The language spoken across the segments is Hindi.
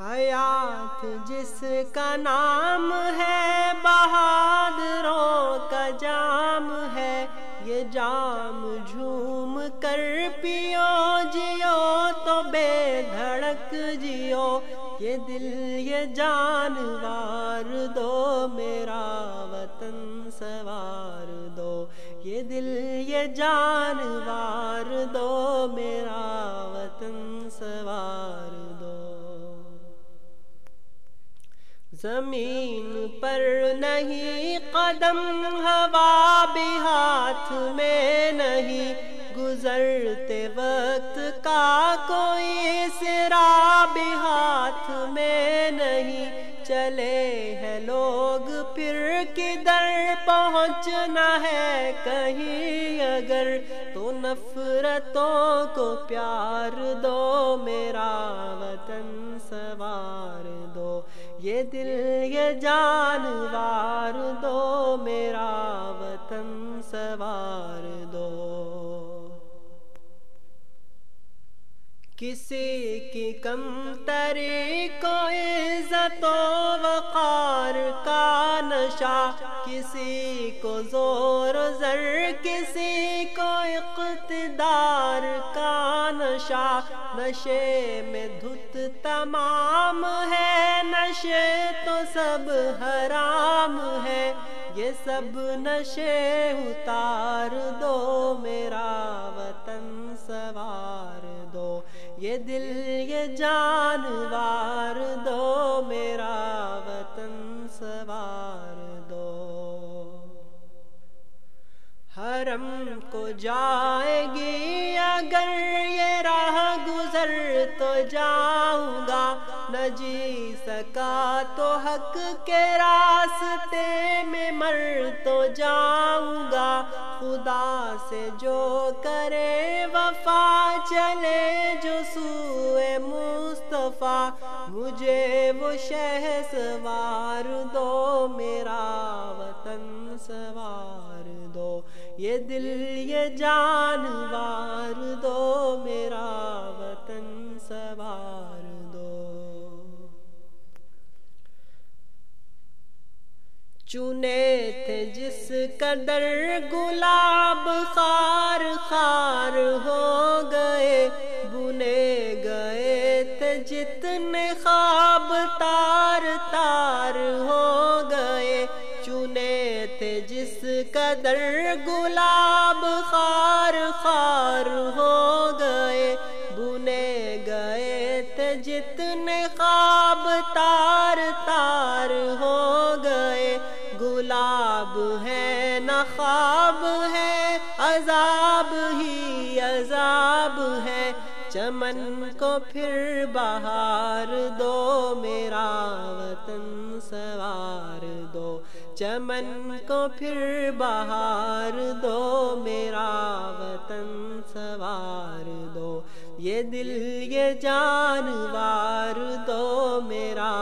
हयात जिसका नाम है बहादुरों का जाम है। ये जाम झूम कर पियो, जियो तो बेधड़क जियो। ये दिल, ये जानवार दो, मेरा वतन सवार दो। ये दिल, ये जानवार दो, मेरा वतन सवार ज़मीन पर नहीं, कदम हवा भी हाथ में नहीं। गुजरते वक्त का कोई सिरा भी हाथ में नहीं। चले हैं लोग फिर किधर, पहुँचना है कहीं अगर। तो नफरतों को प्यार दो मेरा वतन सवार ये दिल, ये जानवार दो, मेरा वतन सवार दो। किसी की कम तरी को इज्जतो वकार का नशा, किसी को ज़ोर जर, किसी को इकतदार का नशा। नशे में धुत तमाम है नशे तो सब हराम है। ये सब नशे उतार दो मेरा वतन, सवार दो। ये दिल, ये जानवार दो मेरा वतन, सवार दो। हरम को जाएगी अगर ये राह गुजर तो जाऊँगा। न जी सका तो हक के रास्ते में मर तो जाऊँगा। खुदा से जो करे वफा चले, जो सुए मुस्तफ़ा, मुझे वो शह सवार दो, मेरा वतन सवार दो। ये दिल, ये जानवार दो, मेरा चुने थे जिस कदर गुलाब खार खार हो गए, बुने गए थे जितने खाब तार तार हो गए, चुने थे जिस कदर गुलाब खार खार हो गए, बुने गए थे जितने अजाब ही अजाब है। चमन को फिर बहार दो, मेरा वतन सवार दो। चमन को फिर बहार दो, मेरा वतन सवार दो। ये दिल, ये जानवार दो, मेरा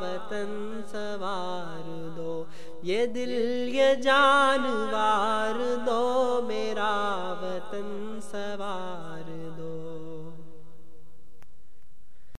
वतन सवार दो। ये दिल, ये जानवार दो मेरा वतन सवार